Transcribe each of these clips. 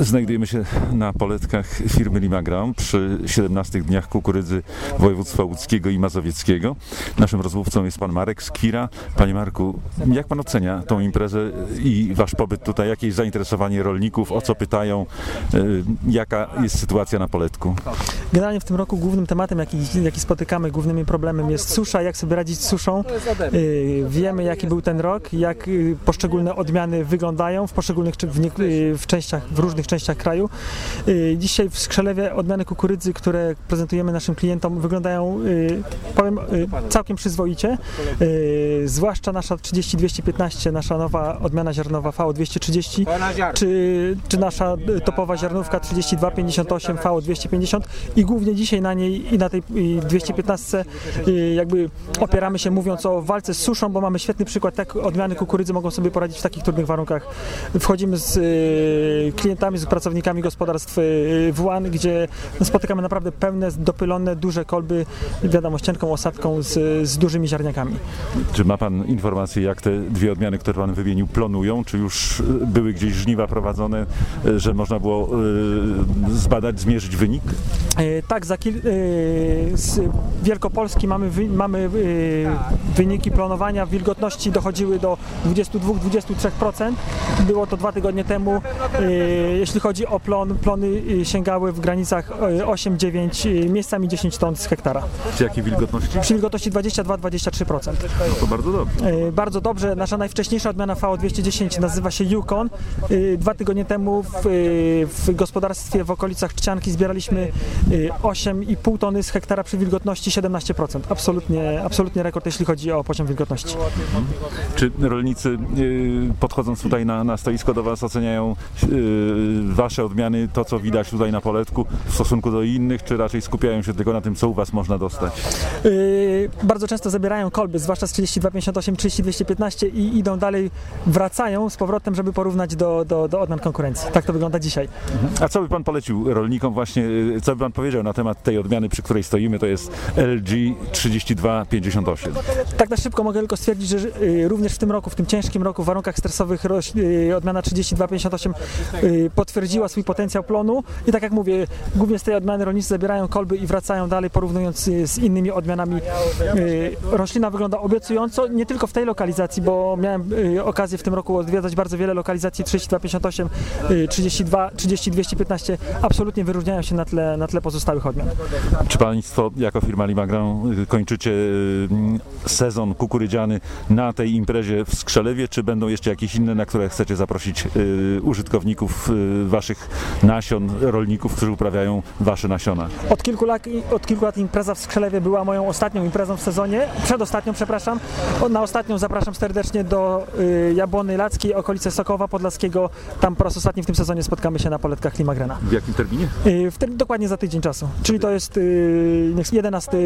Znajdujemy się na poletkach firmy Limagram przy 17 dniach kukurydzy województwa łódzkiego i mazowieckiego. Naszym rozmówcą jest pan Marek Skwira. Panie Marku, jak pan ocenia tą imprezę i wasz pobyt tutaj? Jakie jest zainteresowanie rolników? O co pytają? Y, Jaka jest sytuacja na poletku? Generalnie w tym roku głównym tematem, jaki, jaki spotykamy, głównym problemem jest susza, jak sobie radzić z suszą. Yy, wiemy, jaki był ten rok, jak yy, poszczególne odmiany wyglądają w poszczególnych, w, w częściach, w różnych częściach kraju. Yy, dzisiaj w Skrzelewie odmiany kukurydzy, które prezentujemy naszym klientom, wyglądają, yy, powiem, yy, całkiem przyzwoicie. Zwłaszcza nasza 30215, nasza nowa odmiana ziarnowa VO230, czy, czy nasza y, topowa ziarnówka 3258 VO250 i głównie dzisiaj na niej i na tej y, 215 y, jakby opieramy się mówiąc o walce z suszą, bo mamy świetny przykład, jak odmiany kukurydzy mogą sobie poradzić w takich trudnych warunkach. Wchodzimy z y, klientami, z pracownikami gospodarstw y, WłAN, gdzie spotykamy naprawdę pełne, dopylone, duże kolby, wiadomo, ścienką, osadką z, z dużymi ziarniakami. Czy ma pan informację, jak te dwie odmiany, które pan wymienił, plonują? Czy już y, były gdzieś żniwa prowadzone, y, że można było zbadać, zmierzyć wynik? E, Tak, za kil... e, z Wielkopolski mamy, wy... mamy e, wyniki planowania wilgotności dochodziły do 22-23%. Było to dwa tygodnie temu. E, Jeśli chodzi o plon, plony e, sięgały w granicach e, 8-9, e, miejscami 10 ton z hektara. Czy jakiej wilgotności? Przy wilgotności 22-23%. No to bardzo dobrze. Bardzo dobrze. Nasza najwcześniejsza odmiana VO210 nazywa się Yukon. Dwa tygodnie temu w, w gospodarstwie w okolicach Czcianki zbieraliśmy e, 8,5 tony z hektara przy wilgotności 17%. Absolutnie, absolutnie rekord, jeśli chodzi o poziom wilgotności. Czy rolnicy podchodząc tutaj na, na stoisko do Was oceniają Wasze odmiany, to co widać tutaj na poletku w stosunku do innych, czy raczej skupiają się tylko na tym, co u Was można dostać? Yy, bardzo często zabierają kolby, zwłaszcza z 3258, 3215 i idą dalej, wracają z powrotem, żeby porównać do, do, do odmian konkurencji. Tak to wygląda dzisiaj. A co by Pan polecił rolnikom właśnie, y, co by Pan powiedział na temat tej odmiany, przy której stoimy, to jest LG 3258. Tak na szybko mogę tylko stwierdzić, że y, również w tym roku, w tym ciężkim roku, w warunkach stresowych y, odmiana 3258 y, potwierdziła swój potencjał plonu i tak jak mówię, głównie z tej odmiany rolnicy zabierają kolby i wracają dalej, porównując y, z innymi odmianami. Y, roślina wygląda obiecująco, nie tylko w tej lokalizacji, bo miałem y, okazję w tym roku odwiedzać bardzo wiele lokalizacji 3258, y, 32, 30215 absolutnie wyróżniają się na tle, na tle pozostałych odmian. Czy Państwo jako firma Limagran y, kończycie y, sezon kukurydziany na tej imprezie w Skrzelewie, czy będą jeszcze jakieś inne, na które chcecie zaprosić y, użytkowników y, Waszych nasion, rolników, którzy uprawiają Wasze nasiona? Od kilku, lat, od kilku lat impreza w Skrzelewie była moją ostatnią imprezą w sezonie, przedostatnią, przepraszam. Na ostatnią zapraszam serdecznie do y, Jabłony Lackiej, okolice Sokowa Podlaskiego. Tam po raz ostatni w tym sezonie spotkamy się na poletkach Limagrena. W jakim terminie? Y, w tym, dokładnie za tydzień czasu, czyli to jest y, 11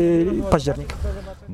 październik.